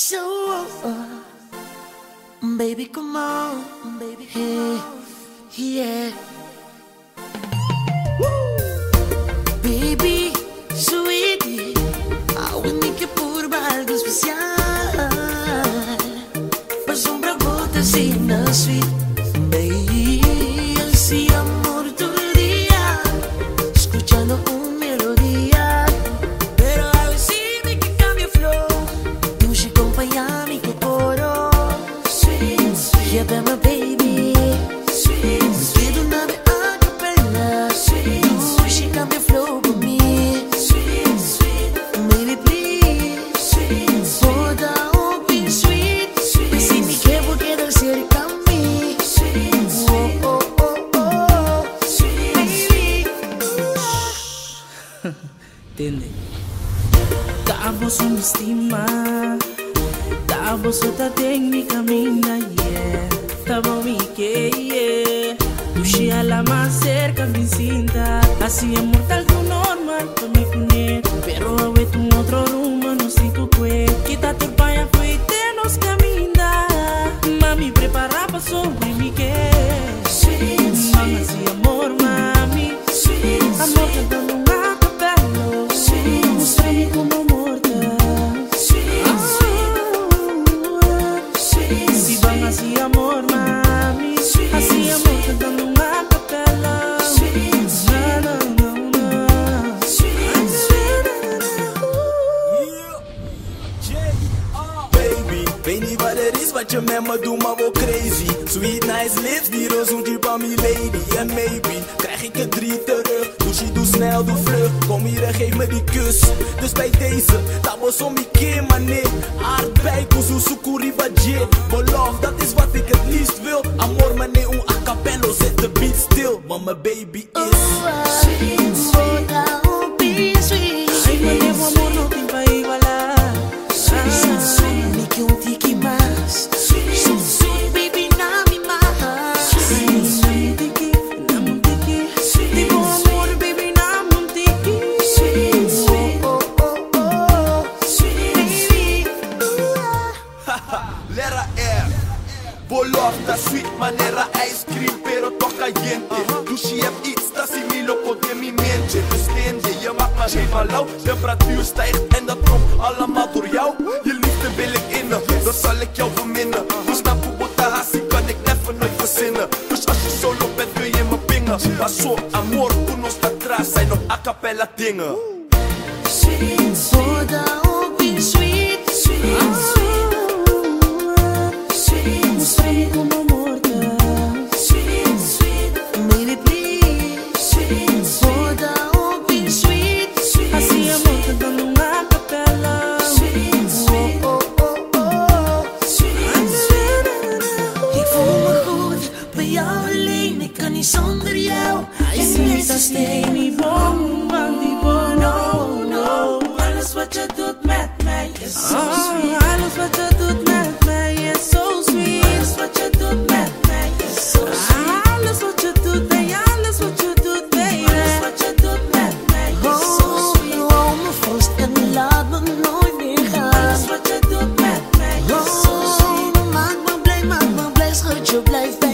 So, uh, baby, come on, baby, hey, yeah. Entiende? Tapos yung estima Tapos sa tating mi camina, yeah. Tabo mi que, yeah. Tu siya la más cerca, mi cinta. Así es mortal tu normal, pa mi cunet Pero awe tu otro rumbo, no sé tu cue. Quita tu paya, fuiste, nos camina. Mami, prepara pa sobre mi que het is wat je met me doet, maar wel crazy. Sweet nice lips, die rozoentje van lady. En maybe krijg ik het drie terug. Doe she, doe snel, doe vlug. Kom hier en geef me die kus. Dus bij deze, dat was om ik keer, maar nee. Aardbei, kuzu, sukuri, badje. Beloof, dat is wat ik het liefst wil. Belofta, sweet manera, ice cream, pero toch caliente. Dus je hebt iets dat similo komt in mijn mente. Dus je, je maakt me helemaal lauw. Temperatuur stijgt en dat komt allemaal door jou. Je liefde wil ik innen, dan zal ik jou beminnen. Dus na Bogota Hassi kan ik even nooit verzinnen. Dus als je solo bent, kun je me pingen. Paso, amor, unos atrás, zijn nog a cappella dingen. Sweet, sweet, oh, sweet, sweet, sweet, zonder jou. Ik weet dat steen niet bom, want die bom, no, no. Alles wat je doet met mij is zo ah, sweet. Alles wat je doet met mij is zo sweet. Alles wat je doet met mij is zo ah, sweet. Alles wat je doet, bij alles wat je doet, baby. Alles wat je doet met mij is zo oh, sweet. Hou me vast en laat me nooit meer gaan. Alles wat je doet met mij is zo oh, sweet. Maak me blij, maak me blij, schat, je blijft